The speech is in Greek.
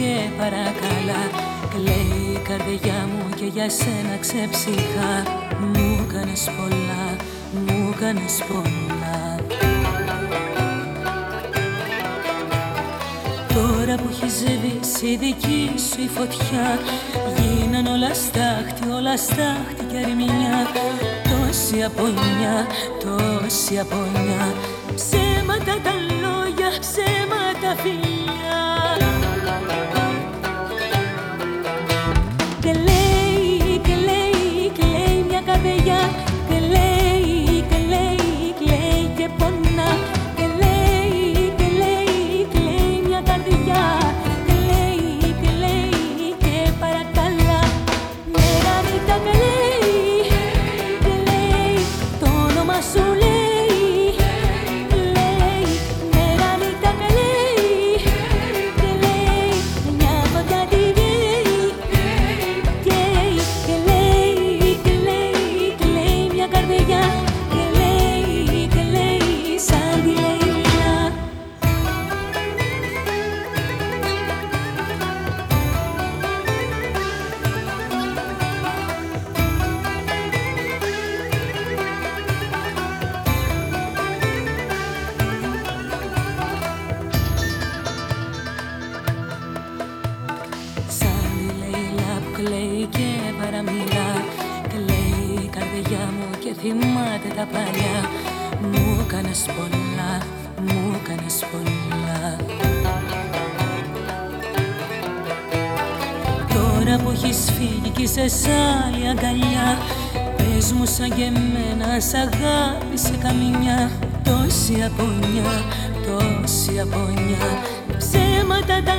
και παρακαλά Κλαίει η καρδιά μου και για σένα ξεψυχά Μου κάνες πολλά, μου κάνες πολλά. Τώρα που έχει η δική σου φωτιά Γίναν όλα στάχτη, όλα στάχτη και αρμηνιά. Τόση απονιά, τόση απονιά. Ψέματα τα λόγια, ψέματα φιλιά. θυμάται τα παλιά. Μου κάνες πολλά, μου κάνες πολλά. Τώρα που έχεις φύγει κι είσαι σ' άλλη αγκαλιά Πες μου σαν και εμένα σ' αγάπησε καμιά. Τόση απονιά, τόση απονιά. Ψέματα τα